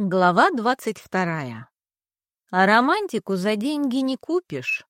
Глава двадцать вторая. А романтику за деньги не купишь.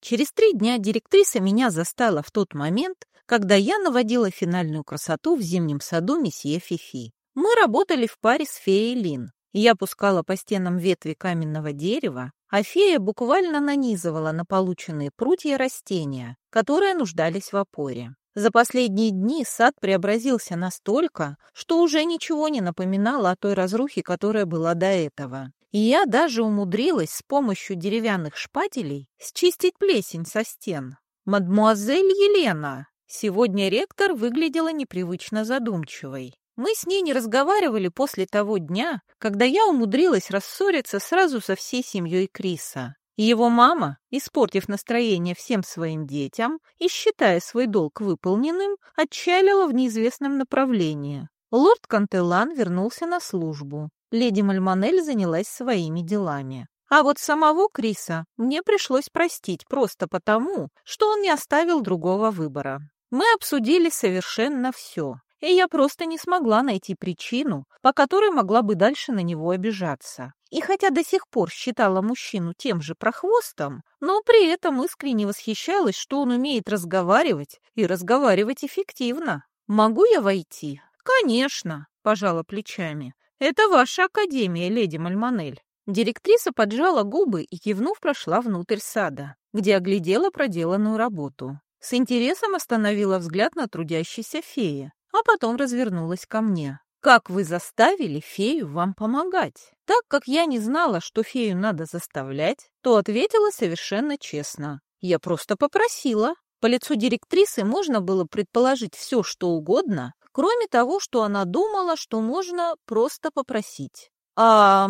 Через три дня директриса меня застала в тот момент, когда я наводила финальную красоту в зимнем саду месье Фифи. Мы работали в паре с феей Лин. Я пускала по стенам ветви каменного дерева, а фея буквально нанизывала на полученные прутья растения, которые нуждались в опоре. За последние дни сад преобразился настолько, что уже ничего не напоминало о той разрухе, которая была до этого. И я даже умудрилась с помощью деревянных шпателей счистить плесень со стен. «Мадмуазель Елена!» Сегодня ректор выглядела непривычно задумчивой. Мы с ней не разговаривали после того дня, когда я умудрилась рассориться сразу со всей семьей Криса. Его мама, испортив настроение всем своим детям и считая свой долг выполненным, отчалила в неизвестном направлении. Лорд Кантелан вернулся на службу. Леди Мальмонель занялась своими делами. А вот самого Криса мне пришлось простить просто потому, что он не оставил другого выбора. Мы обсудили совершенно все, и я просто не смогла найти причину, по которой могла бы дальше на него обижаться. И хотя до сих пор считала мужчину тем же прохвостом, но при этом искренне восхищалась, что он умеет разговаривать и разговаривать эффективно. «Могу я войти?» «Конечно», — пожала плечами. «Это ваша академия, леди Мальмонель». Директриса поджала губы и, кивнув, прошла внутрь сада, где оглядела проделанную работу. С интересом остановила взгляд на трудящейся феи, а потом развернулась ко мне. «Как вы заставили фею вам помогать?» Так как я не знала, что фею надо заставлять, то ответила совершенно честно. Я просто попросила. По лицу директрисы можно было предположить все, что угодно, кроме того, что она думала, что можно просто попросить. А,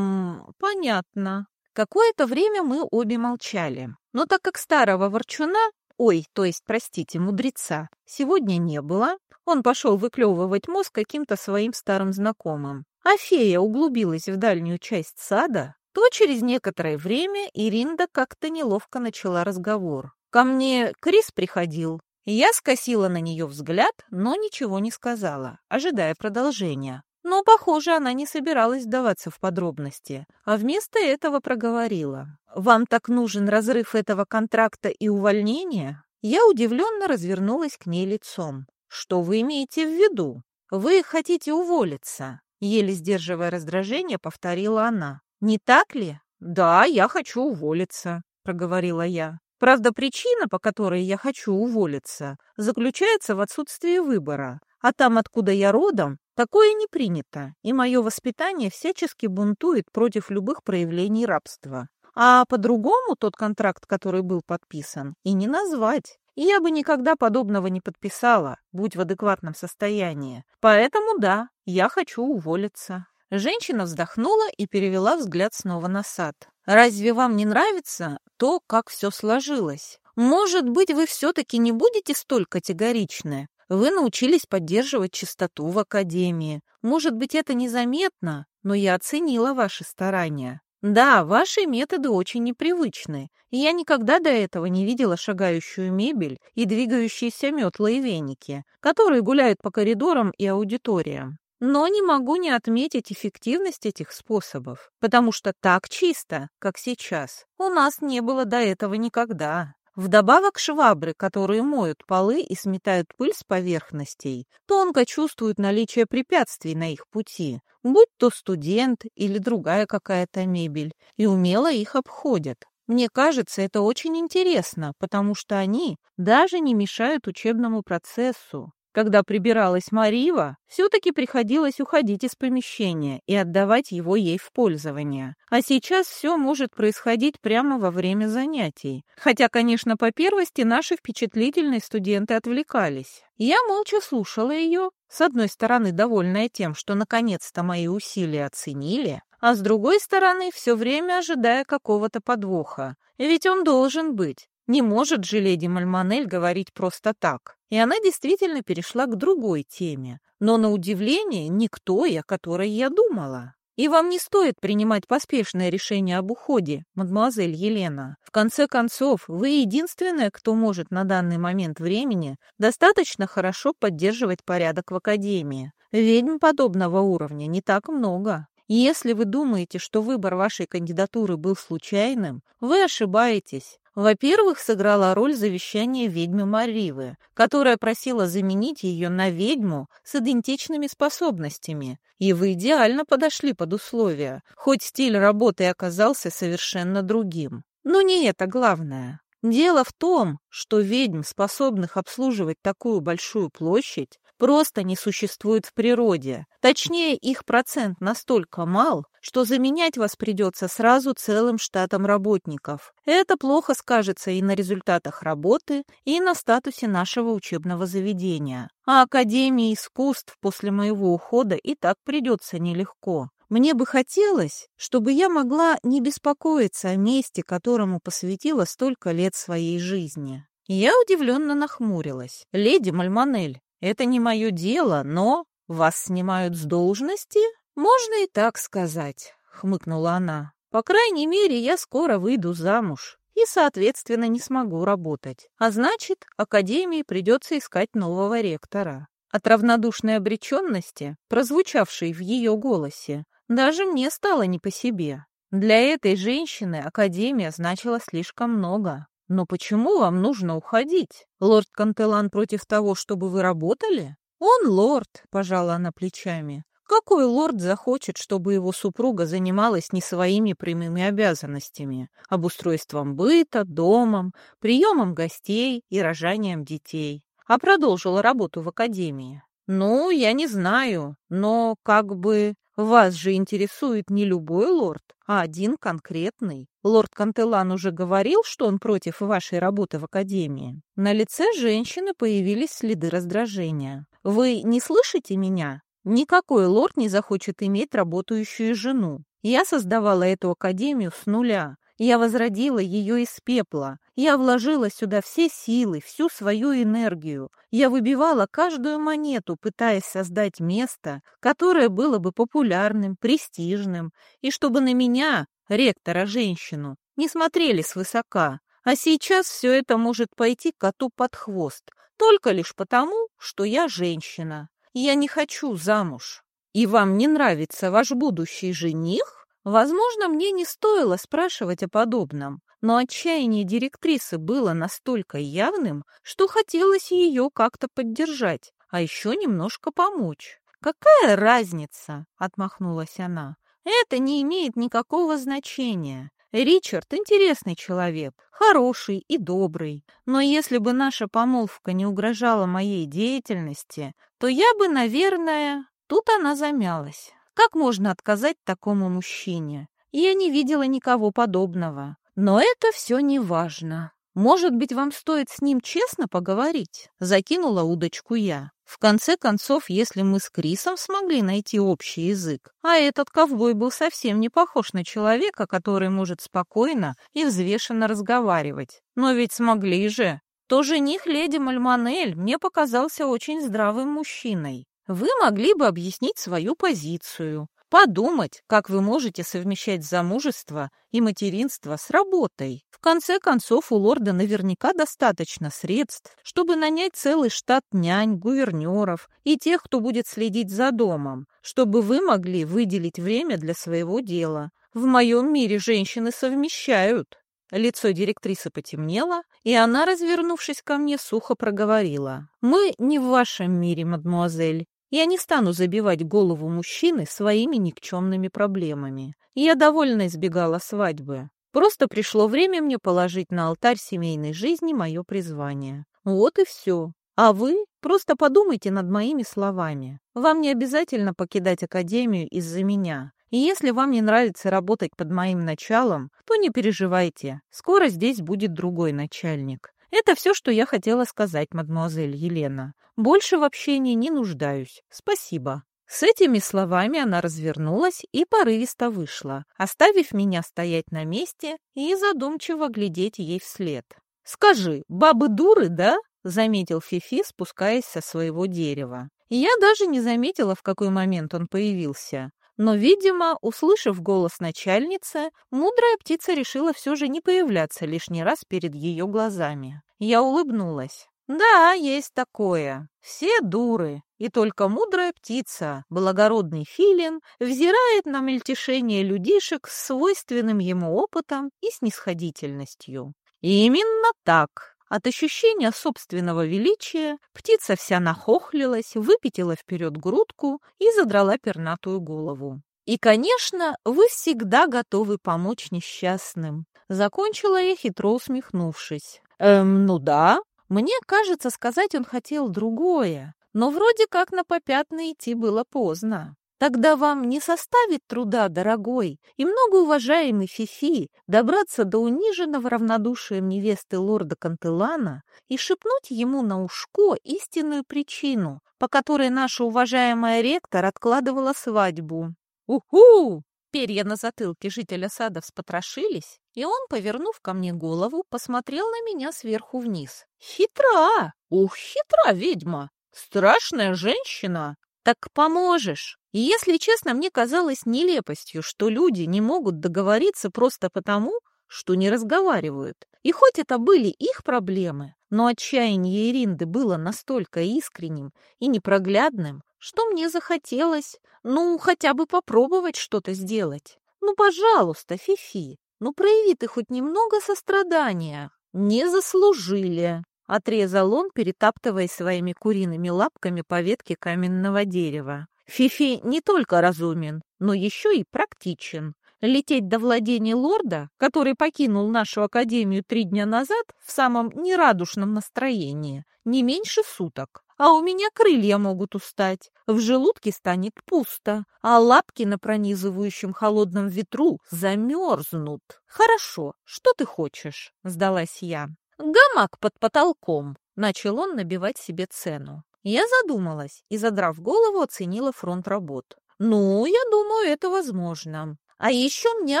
понятно. Какое-то время мы обе молчали. Но так как старого ворчуна, ой, то есть, простите, мудреца, сегодня не было, он пошел выклевывать мозг каким-то своим старым знакомым. А фея углубилась в дальнюю часть сада, то через некоторое время Иринда как-то неловко начала разговор. Ко мне Крис приходил. Я скосила на нее взгляд, но ничего не сказала, ожидая продолжения. Но, похоже, она не собиралась сдаваться в подробности, а вместо этого проговорила. «Вам так нужен разрыв этого контракта и увольнение?» Я удивленно развернулась к ней лицом. «Что вы имеете в виду? Вы хотите уволиться?» Еле сдерживая раздражение, повторила она. «Не так ли?» «Да, я хочу уволиться», — проговорила я. «Правда, причина, по которой я хочу уволиться, заключается в отсутствии выбора. А там, откуда я родом, такое не принято, и мое воспитание всячески бунтует против любых проявлений рабства. А по-другому тот контракт, который был подписан, и не назвать. И я бы никогда подобного не подписала, будь в адекватном состоянии. Поэтому да, я хочу уволиться». Женщина вздохнула и перевела взгляд снова на сад. «Разве вам не нравится то, как все сложилось? Может быть, вы все-таки не будете столь категоричны? Вы научились поддерживать чистоту в академии. Может быть, это незаметно, но я оценила ваши старания. Да, ваши методы очень непривычны, и я никогда до этого не видела шагающую мебель и двигающиеся метлы и веники, которые гуляют по коридорам и аудиториям. Но не могу не отметить эффективность этих способов, потому что так чисто, как сейчас, у нас не было до этого никогда. Вдобавок швабры, которые моют полы и сметают пыль с поверхностей, тонко чувствуют наличие препятствий на их пути, будь то студент или другая какая-то мебель, и умело их обходят. Мне кажется, это очень интересно, потому что они даже не мешают учебному процессу. Когда прибиралась Марива, все-таки приходилось уходить из помещения и отдавать его ей в пользование. А сейчас все может происходить прямо во время занятий. Хотя, конечно, по первости наши впечатлительные студенты отвлекались. Я молча слушала ее, с одной стороны довольная тем, что наконец-то мои усилия оценили, а с другой стороны все время ожидая какого-то подвоха. Ведь он должен быть. Не может же леди Мальмонель говорить просто так. И она действительно перешла к другой теме, но на удивление той, о которой я думала. И вам не стоит принимать поспешное решение об уходе, мадемуазель Елена. В конце концов, вы единственная, кто может на данный момент времени достаточно хорошо поддерживать порядок в Академии. Ведьм подобного уровня не так много. Если вы думаете, что выбор вашей кандидатуры был случайным, вы ошибаетесь. Во-первых, сыграла роль завещание ведьмы Маривы, которая просила заменить ее на ведьму с идентичными способностями. И вы идеально подошли под условия, хоть стиль работы оказался совершенно другим. Но не это главное. Дело в том, что ведьм, способных обслуживать такую большую площадь, просто не существует в природе. Точнее, их процент настолько мал, что заменять вас придется сразу целым штатом работников. Это плохо скажется и на результатах работы, и на статусе нашего учебного заведения. А Академии искусств после моего ухода и так придется нелегко. Мне бы хотелось, чтобы я могла не беспокоиться о месте, которому посвятила столько лет своей жизни. Я удивленно нахмурилась. «Леди Мальмонель, это не мое дело, но вас снимают с должности?» «Можно и так сказать», — хмыкнула она. «По крайней мере, я скоро выйду замуж и, соответственно, не смогу работать. А значит, Академии придется искать нового ректора». От равнодушной обреченности, прозвучавшей в ее голосе, даже мне стало не по себе. Для этой женщины Академия значила слишком много. Но почему вам нужно уходить? Лорд Кантелан против того, чтобы вы работали? Он лорд, пожала она плечами. Какой лорд захочет, чтобы его супруга занималась не своими прямыми обязанностями, обустройством быта, домом, приемом гостей и рожанием детей, а продолжила работу в академии? Ну, я не знаю, но как бы вас же интересует не любой лорд, а один конкретный. Лорд Кантелан уже говорил, что он против вашей работы в академии. На лице женщины появились следы раздражения. Вы не слышите меня? Никакой лорд не захочет иметь работающую жену. Я создавала эту академию с нуля. Я возродила ее из пепла. Я вложила сюда все силы, всю свою энергию. Я выбивала каждую монету, пытаясь создать место, которое было бы популярным, престижным, и чтобы на меня, ректора-женщину, не смотрели свысока. А сейчас все это может пойти коту под хвост, только лишь потому, что я женщина. Я не хочу замуж. И вам не нравится ваш будущий жених? Возможно, мне не стоило спрашивать о подобном, но отчаяние директрисы было настолько явным, что хотелось ее как-то поддержать, а еще немножко помочь. «Какая разница?» — отмахнулась она. «Это не имеет никакого значения. Ричард интересный человек, хороший и добрый, но если бы наша помолвка не угрожала моей деятельности, то я бы, наверное...» Тут она замялась. Как можно отказать такому мужчине? Я не видела никого подобного. Но это все не важно. Может быть, вам стоит с ним честно поговорить? Закинула удочку я. В конце концов, если мы с Крисом смогли найти общий язык, а этот ковбой был совсем не похож на человека, который может спокойно и взвешенно разговаривать. Но ведь смогли же. То жених леди Мальманель мне показался очень здравым мужчиной. Вы могли бы объяснить свою позицию, подумать, как вы можете совмещать замужество и материнство с работой. В конце концов, у лорда наверняка достаточно средств, чтобы нанять целый штат нянь, гувернеров и тех, кто будет следить за домом, чтобы вы могли выделить время для своего дела. В моем мире женщины совмещают. Лицо директрисы потемнело, и она, развернувшись ко мне, сухо проговорила. «Мы не в вашем мире, мадмуазель. Я не стану забивать голову мужчины своими никчемными проблемами. Я довольно избегала свадьбы. Просто пришло время мне положить на алтарь семейной жизни мое призвание. Вот и все. А вы просто подумайте над моими словами. Вам не обязательно покидать академию из-за меня. И если вам не нравится работать под моим началом, то не переживайте. Скоро здесь будет другой начальник. Это все, что я хотела сказать, мадемуазель Елена. Больше в общении не нуждаюсь. Спасибо. С этими словами она развернулась и порывисто вышла, оставив меня стоять на месте и задумчиво глядеть ей вслед. «Скажи, бабы дуры, да?» — заметил Фифи, спускаясь со своего дерева. Я даже не заметила, в какой момент он появился. Но, видимо, услышав голос начальницы, мудрая птица решила все же не появляться лишний раз перед ее глазами. Я улыбнулась. Да, есть такое. Все дуры, и только мудрая птица, благородный филин, взирает на мельтешение людишек с свойственным ему опытом и снисходительностью. Именно так, от ощущения собственного величия, птица вся нахохлилась, выпятила вперед грудку и задрала пернатую голову. И, конечно, вы всегда готовы помочь несчастным. Закончила я, хитро усмехнувшись. Эм, ну да, мне кажется, сказать он хотел другое, но вроде как на попятный идти было поздно. Тогда вам не составит труда, дорогой и многоуважаемый Фифи, добраться до униженного равнодушием невесты лорда Кантелана и шепнуть ему на ушко истинную причину, по которой наша уважаемая ректор откладывала свадьбу. «Уху!» Перья на затылке жителя сада вспотрошились, и он, повернув ко мне голову, посмотрел на меня сверху вниз. «Хитра! Ух, хитра ведьма! Страшная женщина! Так поможешь!» И если честно, мне казалось нелепостью, что люди не могут договориться просто потому, что не разговаривают. И хоть это были их проблемы, но отчаяние Иринды было настолько искренним и непроглядным, что мне захотелось, ну, хотя бы попробовать что-то сделать. Ну, пожалуйста, Фифи, ну прояви ты хоть немного сострадания. Не заслужили, отрезал он, перетаптывая своими куриными лапками по ветке каменного дерева. Фифи не только разумен, но еще и практичен. Лететь до владений лорда, который покинул нашу академию три дня назад в самом нерадушном настроении, не меньше суток. А у меня крылья могут устать, в желудке станет пусто, а лапки на пронизывающем холодном ветру замерзнут. Хорошо, что ты хочешь? Сдалась я. Гамак под потолком. Начал он набивать себе цену. Я задумалась и, задрав голову, оценила фронт работ. Ну, я думаю, это возможно. А еще мне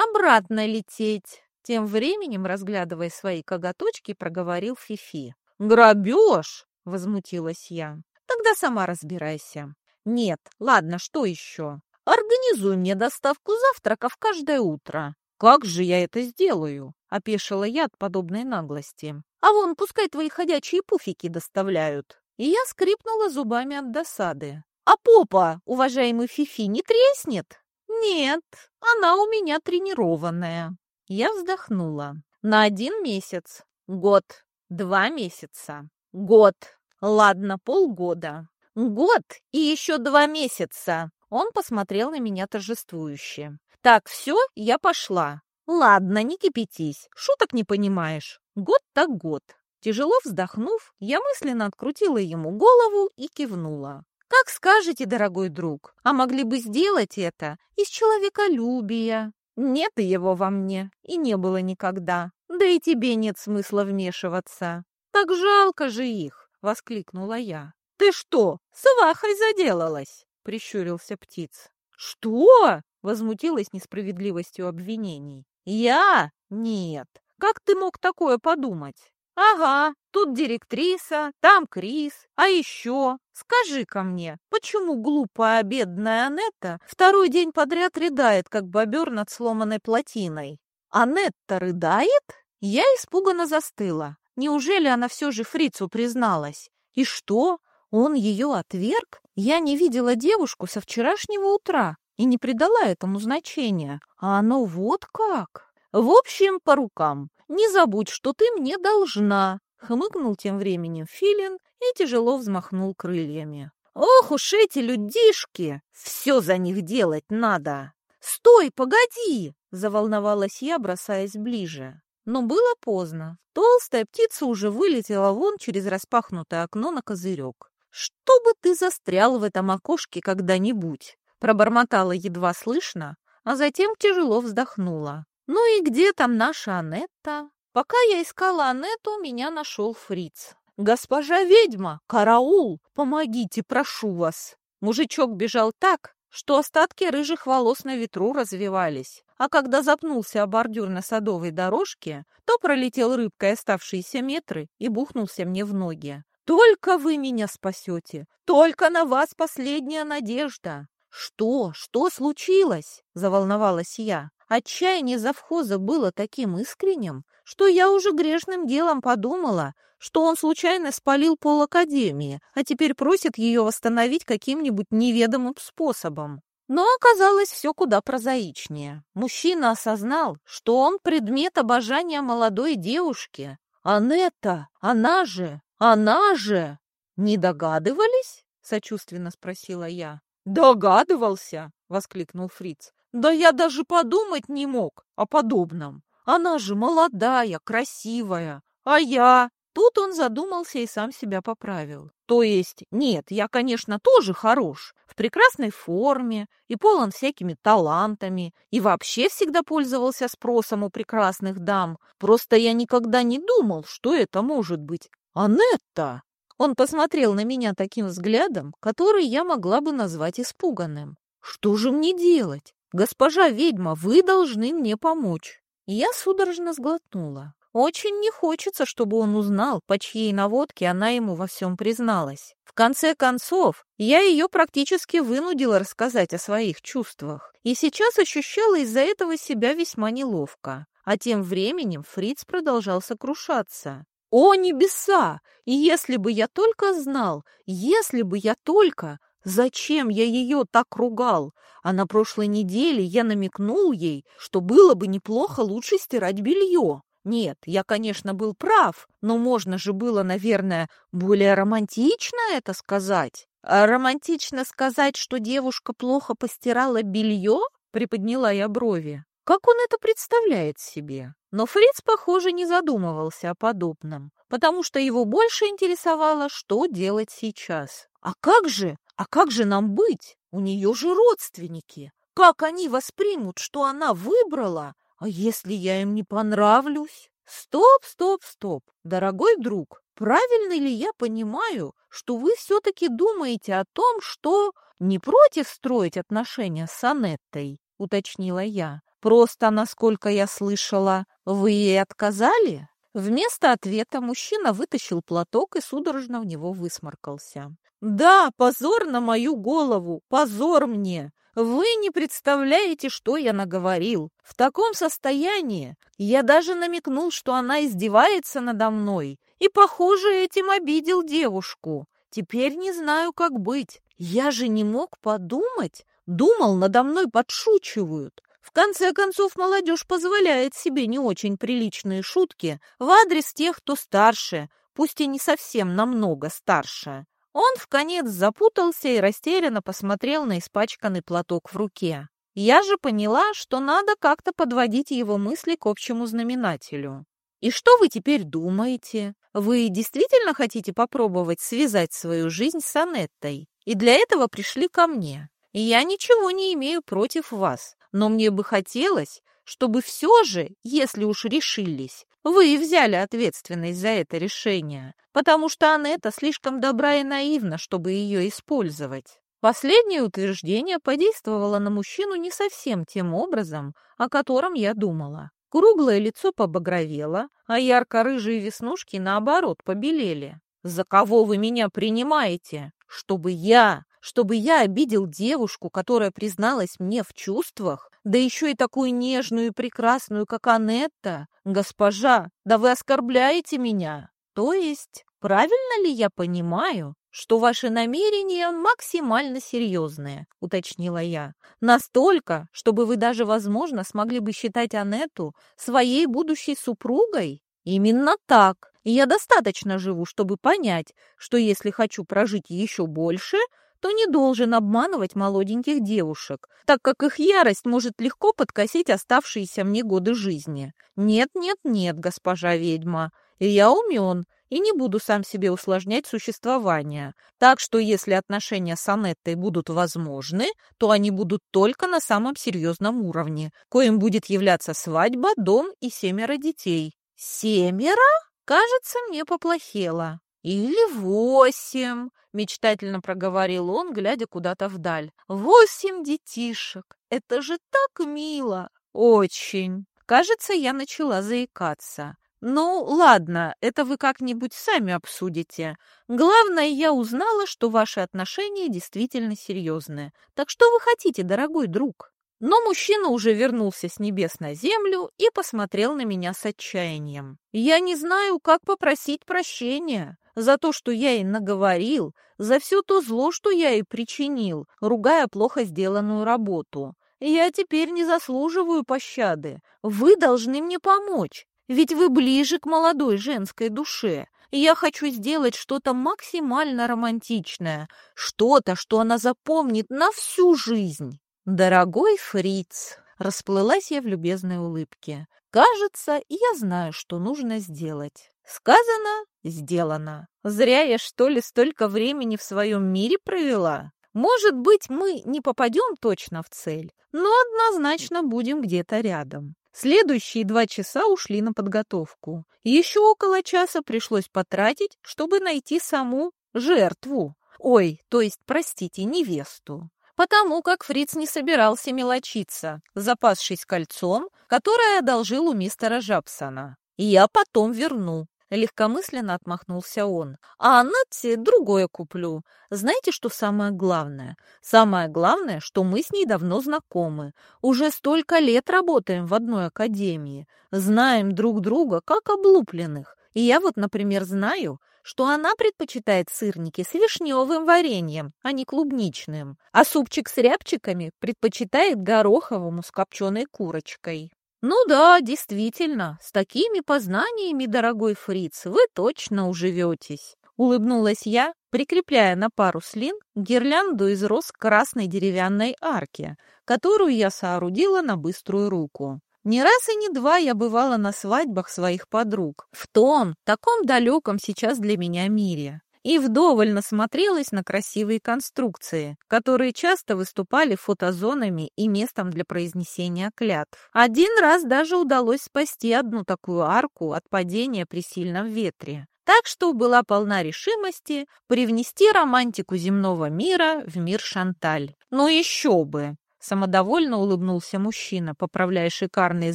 обратно лететь. Тем временем, разглядывая свои коготочки, проговорил Фифи. «Грабеж!» — возмутилась я. «Тогда сама разбирайся». «Нет, ладно, что еще? Организуй мне доставку завтраков каждое утро». «Как же я это сделаю?» — опешила я от подобной наглости. «А вон, пускай твои ходячие пуфики доставляют». И я скрипнула зубами от досады. «А попа, уважаемый Фифи, не треснет?» «Нет, она у меня тренированная». Я вздохнула. «На один месяц, год, два месяца, Год. Ладно, полгода. Год и еще два месяца. Он посмотрел на меня торжествующе. Так, все, я пошла. Ладно, не кипятись. Шуток не понимаешь. Год так год. Тяжело вздохнув, я мысленно открутила ему голову и кивнула. «Как скажете, дорогой друг, а могли бы сделать это из человеколюбия. Нет его во мне, и не было никогда. Да и тебе нет смысла вмешиваться. «Так жалко же их!» — воскликнула я. «Ты что, свахой заделалась?» — прищурился птиц. «Что?» — возмутилась несправедливостью обвинений. «Я? Нет. Как ты мог такое подумать?» «Ага, тут директриса, там Крис, а еще, скажи-ка мне, почему глупая бедная Анетта второй день подряд рыдает, как бобер над сломанной плотиной?» «Анетта рыдает?» Я испуганно застыла. Неужели она все же фрицу призналась? И что? Он ее отверг? Я не видела девушку со вчерашнего утра и не придала этому значения. А оно вот как. В общем, по рукам. Не забудь, что ты мне должна. Хмыкнул тем временем Филин и тяжело взмахнул крыльями. Ох уж эти людишки! Все за них делать надо. Стой, погоди! Заволновалась я, бросаясь ближе. Но было поздно. Толстая птица уже вылетела вон через распахнутое окно на козырек. «Чтобы ты застрял в этом окошке когда-нибудь!» Пробормотала едва слышно, а затем тяжело вздохнула. «Ну и где там наша Анетта?» Пока я искала Анетту, меня нашел фриц. «Госпожа ведьма! Караул! Помогите, прошу вас!» Мужичок бежал так, что остатки рыжих волос на ветру развивались, а когда запнулся о бордюр на садовой дорожке, то пролетел рыбкой оставшиеся метры и бухнулся мне в ноги. «Только вы меня спасете! Только на вас последняя надежда!» «Что? Что случилось?» – заволновалась я. Отчаяние завхоза было таким искренним, что я уже грешным делом подумала, что он случайно спалил пол Академии, а теперь просит ее восстановить каким-нибудь неведомым способом. Но оказалось все куда прозаичнее. Мужчина осознал, что он предмет обожания молодой девушки. Анетта, она же, она же! Не догадывались? Сочувственно спросила я. Догадывался, воскликнул Фриц. Да я даже подумать не мог о подобном. Она же молодая, красивая. А я? Тут он задумался и сам себя поправил. То есть, нет, я, конечно, тоже хорош, в прекрасной форме и полон всякими талантами, и вообще всегда пользовался спросом у прекрасных дам. Просто я никогда не думал, что это может быть Анетта. Он посмотрел на меня таким взглядом, который я могла бы назвать испуганным. Что же мне делать? Госпожа ведьма, вы должны мне помочь. Я судорожно сглотнула. Очень не хочется, чтобы он узнал, по чьей наводке она ему во всем призналась. В конце концов, я ее практически вынудила рассказать о своих чувствах, и сейчас ощущала из-за этого себя весьма неловко. А тем временем Фриц продолжал сокрушаться. «О, небеса! И если бы я только знал, если бы я только...» Зачем я ее так ругал? А на прошлой неделе я намекнул ей, что было бы неплохо лучше стирать белье. Нет, я, конечно, был прав, но можно же было, наверное, более романтично это сказать. А романтично сказать, что девушка плохо постирала белье? Приподняла я брови. Как он это представляет себе? Но Фриц, похоже, не задумывался о подобном, потому что его больше интересовало, что делать сейчас. А как же, а как же нам быть? У нее же родственники. Как они воспримут, что она выбрала а если я им не понравлюсь? Стоп, стоп, стоп, дорогой друг, правильно ли я понимаю, что вы все-таки думаете о том, что не против строить отношения с Анеттой, уточнила я. Просто, насколько я слышала, вы ей отказали? Вместо ответа мужчина вытащил платок и судорожно в него высморкался. «Да, позор на мою голову, позор мне! Вы не представляете, что я наговорил. В таком состоянии я даже намекнул, что она издевается надо мной, и, похоже, этим обидел девушку. Теперь не знаю, как быть. Я же не мог подумать. Думал, надо мной подшучивают. В конце концов, молодежь позволяет себе не очень приличные шутки в адрес тех, кто старше, пусть и не совсем намного старше. Он в конец запутался и растерянно посмотрел на испачканный платок в руке. Я же поняла, что надо как-то подводить его мысли к общему знаменателю. «И что вы теперь думаете? Вы действительно хотите попробовать связать свою жизнь с Анеттой? И для этого пришли ко мне. И я ничего не имею против вас, но мне бы хотелось, чтобы все же, если уж решились, вы взяли ответственность за это решение, потому что Анетта слишком добра и наивна, чтобы ее использовать. Последнее утверждение подействовало на мужчину не совсем тем образом, о котором я думала. Круглое лицо побагровело, а ярко-рыжие веснушки, наоборот, побелели. «За кого вы меня принимаете? Чтобы я, чтобы я обидел девушку, которая призналась мне в чувствах? Да еще и такую нежную и прекрасную, как Анетта. Госпожа, да вы оскорбляете меня. То есть, правильно ли я понимаю, что ваши намерения максимально серьезные, уточнила я. Настолько, чтобы вы даже, возможно, смогли бы считать Анетту своей будущей супругой? Именно так. я достаточно живу, чтобы понять, что если хочу прожить еще больше, то не должен обманывать молоденьких девушек, так как их ярость может легко подкосить оставшиеся мне годы жизни. Нет, нет, нет, госпожа ведьма, я умен и не буду сам себе усложнять существование. Так что если отношения с Анеттой будут возможны, то они будут только на самом серьезном уровне, коим будет являться свадьба, дом и семеро детей. Семеро? Кажется, мне поплохело. «Или восемь», — мечтательно проговорил он, глядя куда-то вдаль. «Восемь детишек! Это же так мило! Очень!» Кажется, я начала заикаться. «Ну, ладно, это вы как-нибудь сами обсудите. Главное, я узнала, что ваши отношения действительно серьезные. Так что вы хотите, дорогой друг?» Но мужчина уже вернулся с небес на землю и посмотрел на меня с отчаянием. Я не знаю, как попросить прощения за то, что я ей наговорил, за все то зло, что я ей причинил, ругая плохо сделанную работу. Я теперь не заслуживаю пощады. Вы должны мне помочь, ведь вы ближе к молодой женской душе. Я хочу сделать что-то максимально романтичное, что-то, что она запомнит на всю жизнь. «Дорогой фриц!» — расплылась я в любезной улыбке. «Кажется, я знаю, что нужно сделать. Сказано, сделано. Зря я, что ли, столько времени в своем мире провела. Может быть, мы не попадем точно в цель, но однозначно будем где-то рядом. Следующие два часа ушли на подготовку. Еще около часа пришлось потратить, чтобы найти саму жертву. Ой, то есть, простите, невесту потому как Фриц не собирался мелочиться, запасшись кольцом, которое одолжил у мистера Жабсона. «Я потом верну», — легкомысленно отмахнулся он. «А Аннетте другое куплю. Знаете, что самое главное? Самое главное, что мы с ней давно знакомы. Уже столько лет работаем в одной академии. Знаем друг друга, как облупленных. И я вот, например, знаю, что она предпочитает сырники с вишневым вареньем, а не клубничным, а супчик с рябчиками предпочитает гороховому с копченой курочкой. Ну да, действительно, с такими познаниями, дорогой фриц, вы точно уживетесь. Улыбнулась я, прикрепляя на пару слин гирлянду из роз красной деревянной арки, которую я соорудила на быструю руку. Не раз и не два я бывала на свадьбах своих подруг, в том, таком далеком сейчас для меня мире, и вдоволь насмотрелась на красивые конструкции, которые часто выступали фотозонами и местом для произнесения клятв. Один раз даже удалось спасти одну такую арку от падения при сильном ветре. Так что была полна решимости привнести романтику земного мира в мир Шанталь. Ну еще бы! Самодовольно улыбнулся мужчина, поправляя шикарные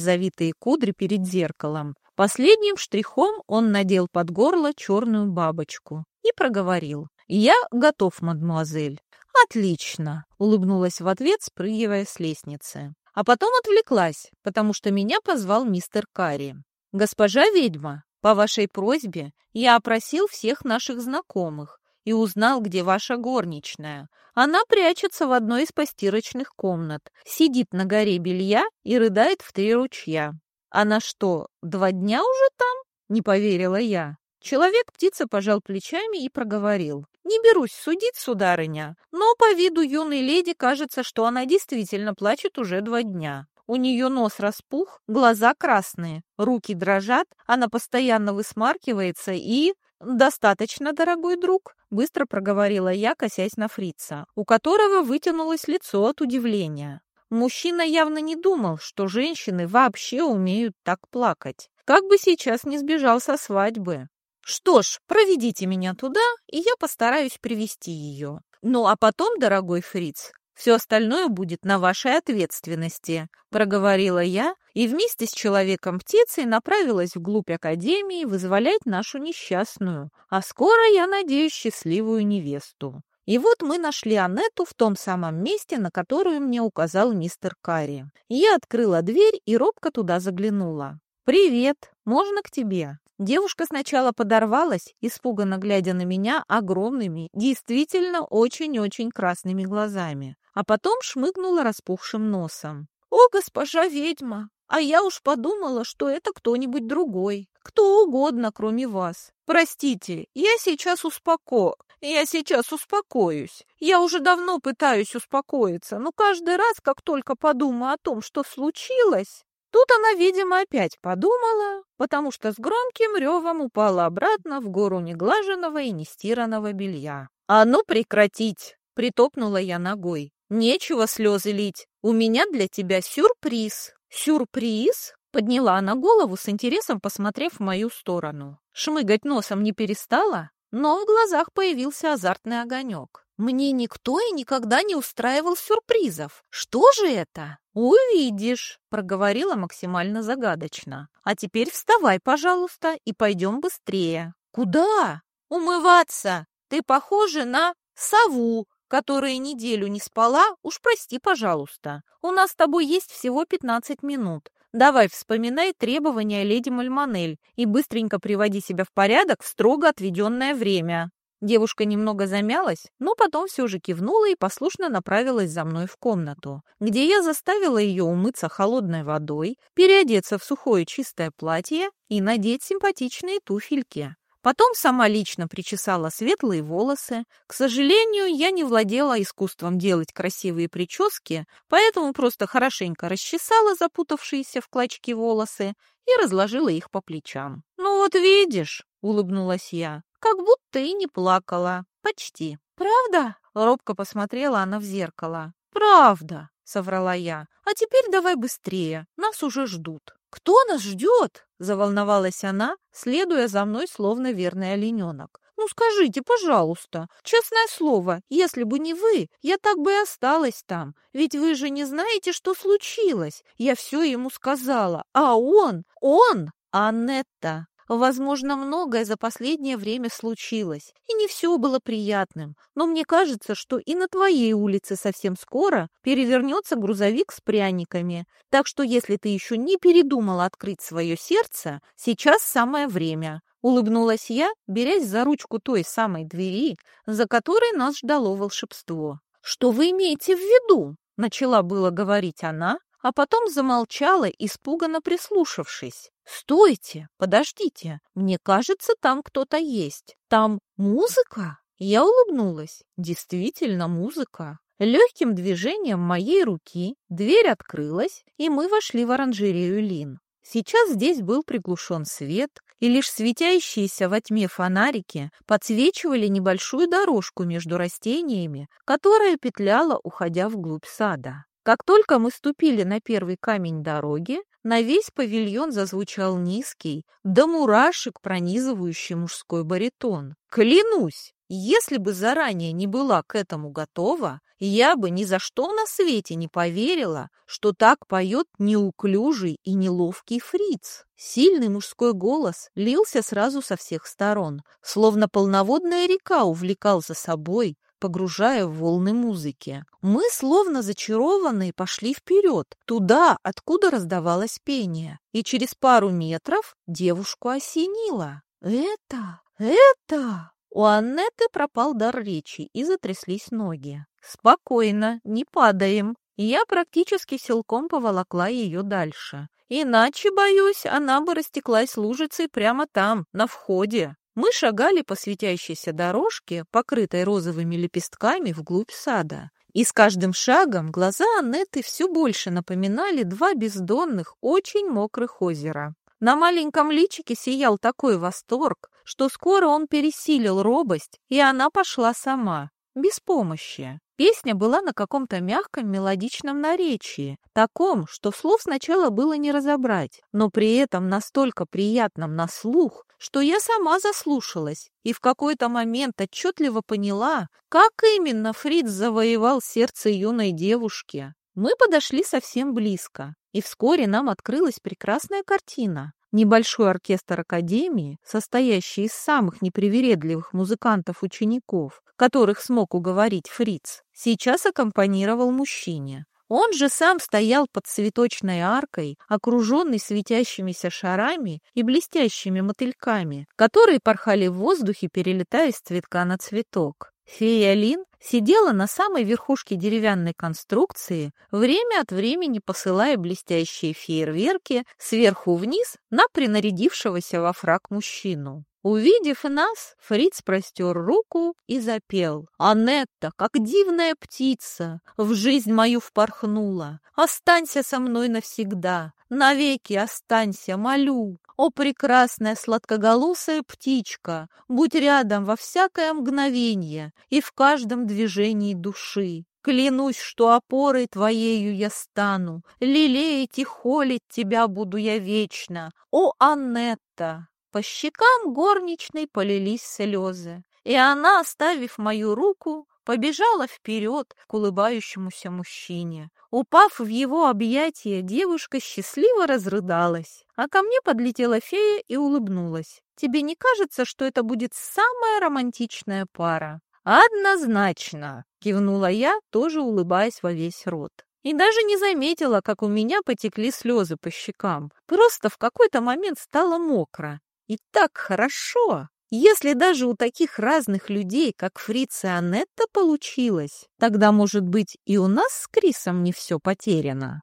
завитые кудри перед зеркалом. Последним штрихом он надел под горло черную бабочку и проговорил. «Я готов, мадемуазель». «Отлично!» — улыбнулась в ответ, спрыгивая с лестницы. А потом отвлеклась, потому что меня позвал мистер Карри. «Госпожа ведьма, по вашей просьбе я опросил всех наших знакомых и узнал, где ваша горничная. Она прячется в одной из постирочных комнат, сидит на горе белья и рыдает в три ручья. Она что, два дня уже там? Не поверила я. Человек-птица пожал плечами и проговорил. «Не берусь судить, сударыня, но по виду юной леди кажется, что она действительно плачет уже два дня. У нее нос распух, глаза красные, руки дрожат, она постоянно высмаркивается и... «Достаточно, дорогой друг», — быстро проговорила я, косясь на фрица, у которого вытянулось лицо от удивления. Мужчина явно не думал, что женщины вообще умеют так плакать. Как бы сейчас не сбежал со свадьбы. «Что ж, проведите меня туда, и я постараюсь привести ее. Ну а потом, дорогой фриц, все остальное будет на вашей ответственности», — проговорила я и вместе с Человеком-птицей направилась вглубь Академии вызволять нашу несчастную, а скоро, я надеюсь, счастливую невесту. И вот мы нашли Анетту в том самом месте, на которую мне указал мистер Карри. Я открыла дверь и робко туда заглянула. «Привет! Можно к тебе?» Девушка сначала подорвалась, испуганно глядя на меня огромными, действительно очень-очень красными глазами, а потом шмыгнула распухшим носом. «О, госпожа ведьма! А я уж подумала, что это кто-нибудь другой, кто угодно, кроме вас. Простите, я сейчас успоко... Я сейчас успокоюсь. Я уже давно пытаюсь успокоиться, но каждый раз, как только подумаю о том, что случилось, Тут она, видимо, опять подумала, потому что с громким ревом упала обратно в гору неглаженного и нестиранного белья. «А ну прекратить!» — притопнула я ногой. «Нечего слезы лить. У меня для тебя сюрприз». «Сюрприз?» — подняла она голову с интересом, посмотрев в мою сторону. Шмыгать носом не перестала, но в глазах появился азартный огонек. Мне никто и никогда не устраивал сюрпризов. Что же это? Увидишь, проговорила максимально загадочно. А теперь вставай, пожалуйста, и пойдем быстрее. Куда? Умываться. Ты похожа на сову, которая неделю не спала, уж прости, пожалуйста. У нас с тобой есть всего 15 минут. Давай вспоминай требования леди Мальмонель и быстренько приводи себя в порядок в строго отведенное время». Девушка немного замялась, но потом все же кивнула и послушно направилась за мной в комнату, где я заставила ее умыться холодной водой, переодеться в сухое чистое платье и надеть симпатичные туфельки. Потом сама лично причесала светлые волосы. К сожалению, я не владела искусством делать красивые прически, поэтому просто хорошенько расчесала запутавшиеся в клочки волосы и разложила их по плечам. «Ну вот видишь», — улыбнулась я, — «как будто и не плакала. Почти». «Правда?» — робко посмотрела она в зеркало. «Правда», — соврала я. «А теперь давай быстрее, нас уже ждут». «Кто нас ждет?» — заволновалась она, следуя за мной, словно верный олененок. «Ну скажите, пожалуйста, честное слово, если бы не вы, я так бы и осталась там. Ведь вы же не знаете, что случилось. Я все ему сказала. А он, он, Аннетта, Возможно, многое за последнее время случилось, и не все было приятным, но мне кажется, что и на твоей улице совсем скоро перевернется грузовик с пряниками. Так что если ты еще не передумала открыть свое сердце, сейчас самое время. Улыбнулась я, берясь за ручку той самой двери, за которой нас ждало волшебство. «Что вы имеете в виду?» — начала было говорить она, а потом замолчала, испуганно прислушавшись. «Стойте! Подождите! Мне кажется, там кто-то есть. Там музыка?» Я улыбнулась. Действительно, музыка. Легким движением моей руки дверь открылась, и мы вошли в оранжерею Лин. Сейчас здесь был приглушен свет, и лишь светящиеся во тьме фонарики подсвечивали небольшую дорожку между растениями, которая петляла, уходя вглубь сада. Как только мы ступили на первый камень дороги, на весь павильон зазвучал низкий, до мурашек пронизывающий мужской баритон. Клянусь, если бы заранее не была к этому готова, я бы ни за что на свете не поверила, что так поет неуклюжий и неловкий фриц. Сильный мужской голос лился сразу со всех сторон, словно полноводная река увлекал за собой, погружая в волны музыки. Мы, словно зачарованные, пошли вперед, туда, откуда раздавалось пение, и через пару метров девушку осенило. «Это... это...» У Аннеты пропал дар речи и затряслись ноги. «Спокойно, не падаем». Я практически силком поволокла ее дальше. Иначе, боюсь, она бы растеклась лужицей прямо там, на входе. Мы шагали по светящейся дорожке, покрытой розовыми лепестками, вглубь сада. И с каждым шагом глаза Аннеты все больше напоминали два бездонных, очень мокрых озера. На маленьком личике сиял такой восторг, что скоро он пересилил робость, и она пошла сама, без помощи. Песня была на каком-то мягком мелодичном наречии, таком, что слов сначала было не разобрать, но при этом настолько приятном на слух, что я сама заслушалась и в какой-то момент отчетливо поняла, как именно Фриц завоевал сердце юной девушки. Мы подошли совсем близко, и вскоре нам открылась прекрасная картина. Небольшой оркестр Академии, состоящий из самых непривередливых музыкантов-учеников, которых смог уговорить Фриц, сейчас аккомпанировал мужчине. Он же сам стоял под цветочной аркой, окруженный светящимися шарами и блестящими мотыльками, которые порхали в воздухе, перелетая с цветка на цветок. Фея Лин сидела на самой верхушке деревянной конструкции, время от времени посылая блестящие фейерверки сверху вниз на принарядившегося во фраг мужчину. Увидев нас, Фриц простер руку и запел. «Анетта, как дивная птица, в жизнь мою впорхнула. Останься со мной навсегда, навеки останься, молю. О, прекрасная сладкоголосая птичка, будь рядом во всякое мгновенье и в каждом движении души. Клянусь, что опорой твоею я стану, лелеять и холить тебя буду я вечно. О, Аннетта!» По щекам горничной полились слезы, и она, оставив мою руку, побежала вперед к улыбающемуся мужчине. Упав в его объятия, девушка счастливо разрыдалась, а ко мне подлетела фея и улыбнулась. «Тебе не кажется, что это будет самая романтичная пара?» «Однозначно!» — кивнула я, тоже улыбаясь во весь рот. И даже не заметила, как у меня потекли слезы по щекам. Просто в какой-то момент стало мокро. И так хорошо! Если даже у таких разных людей, как Фриц и Анетта, получилось, тогда, может быть, и у нас с Крисом не все потеряно.